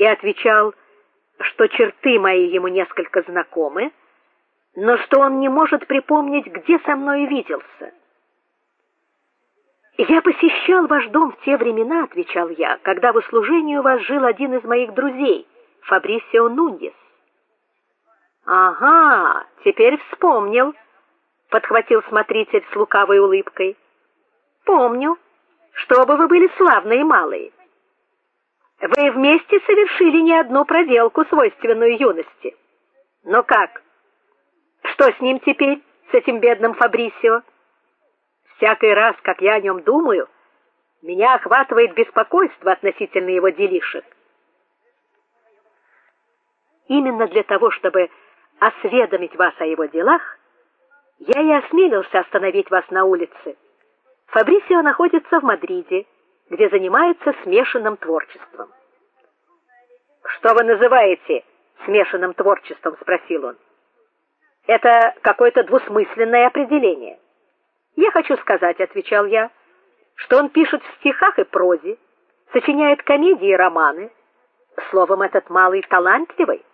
и отвечал, что черты мои ему несколько знакомы, но что он не может припомнить, где со мной виделся. Я посещал ваш дом в те времена, отвечал я, когда в услужении у вас жил один из моих друзей, Фабрисио Нуньес. Ага, теперь вспомнил, подхватил смотритель с лукавой улыбкой. Помню, что бы вы были славные малые. Вы вместе совершили не одну проделку, свойственную юности. Но как? Что с ним теперь, с этим бедным Фабрисио? Всякий раз, как я о нем думаю, меня охватывает беспокойство относительно его делишек. Именно для того, чтобы осведомить вас о его делах, я и осмелился остановить вас на улице. Фабрисио находится в Мадриде где занимается смешанным творчеством. Что вы называете смешанным творчеством, спросил он. Это какое-то двусмысленное определение. Я хочу сказать, отвечал я, что он пишет в стихах и прозе, сочиняет комедии и романы. Словом, этот малый талантливый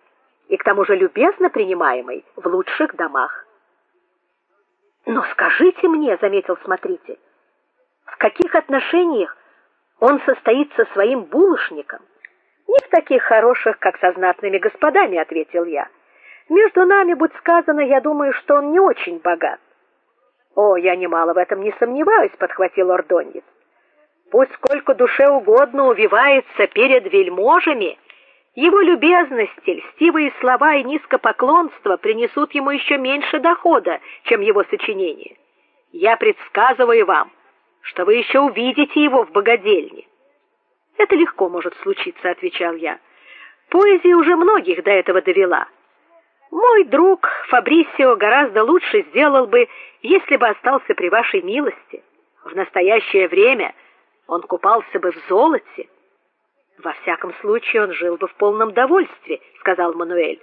и к тому же любезно принимаемый в лучших домах. Но скажите мне, заметил смотритель, в каких отношениях он состоит со своим булочником. Не в таких хороших, как со знатными господами, ответил я. Между нами, будь сказано, я думаю, что он не очень богат. О, я немало в этом не сомневаюсь, подхватил Ордоньес. Пусть сколько душе угодно увивается перед вельможами, его любезности, льстивые слова и низкопоклонство принесут ему еще меньше дохода, чем его сочинения. Я предсказываю вам, что вы еще увидите его в богадельне. Это легко может случиться, отвечал я. Поэзия уже многих до этого довела. Мой друг Фабрисио гораздо лучше сделал бы, если бы остался при вашей милости. В настоящее время он купался бы в золоте. Во всяком случае, он жил бы в полном довольстве, сказал Мануэль.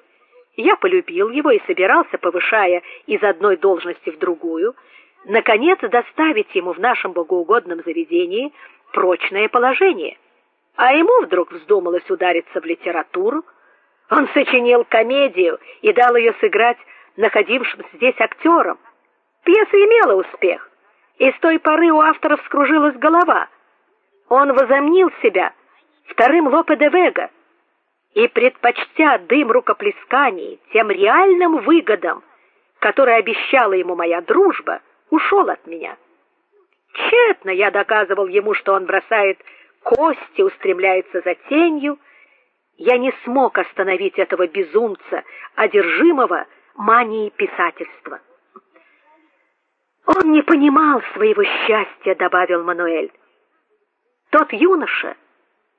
Я полюбил его и собирался, повышая из одной должности в другую, наконец доставить ему в нашем богоугодном заведении прочное положение. А ему вдруг вздумалось удариться в литературу. Он сочинил комедию и дал ее сыграть находившимся здесь актерам. Пьеса имела успех, и с той поры у автора вскружилась голова. Он возомнил себя вторым Лопе де Вега и предпочтя дым рукоплесканий тем реальным выгодам, которые обещала ему моя дружба, ушел от меня. Тщетно я доказывал ему, что он бросает кости, устремляется за тенью. Я не смог остановить этого безумца, одержимого манией писательства. Он не понимал своего счастья, добавил Мануэль. Тот юноша,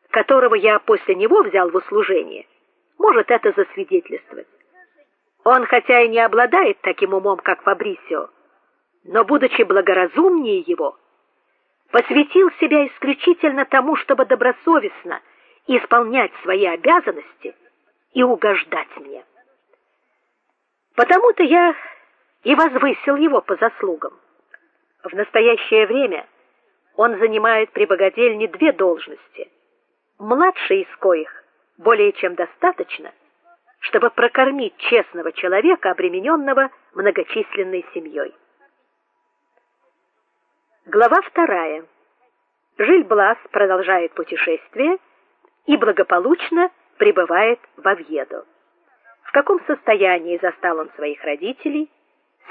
которого я после него взял в услужение, может это засвидетельствовать. Он хотя и не обладает таким умом, как Фабрисио, но будучи благоразумнее его, посвятил себя исключительно тому, чтобы добросовестно исполнять свои обязанности и угождать мне. Потому-то я и возвысил его по заслугам. В настоящее время он занимает при богадельне две должности. Младший из коих более чем достаточно, чтобы прокормить честного человека, обремененного многочисленной семьей. Глава вторая. Жиль-Блас продолжает путешествие и благополучно прибывает в Овьедо. В каком состоянии застал он своих родителей,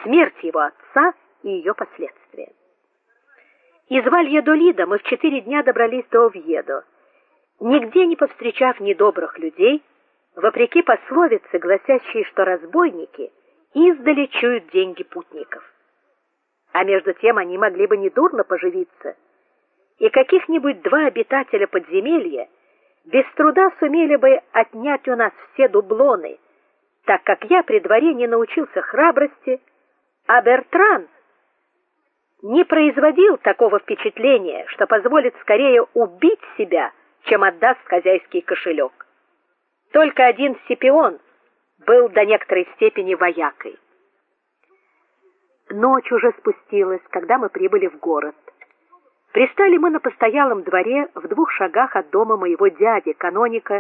смерть его отца и ее последствия. Из Вальедолида мы в четыре дня добрались до Овьедо. Нигде не повстречав недобрых людей, вопреки пословице, гласящей, что разбойники издали чуют деньги путников а между тем они могли бы недурно поживиться. И каких-нибудь два обитателя подземелья без труда сумели бы отнять у нас все дублоны, так как я при дворе не научился храбрости, а Бертран не производил такого впечатления, что позволит скорее убить себя, чем отдаст хозяйский кошелек. Только один Сципион был до некоторой степени воякой. Ночь уже спустилась, когда мы прибыли в город. Пристали мы на постоялом дворе в двух шагах от дома моего дяди, каноника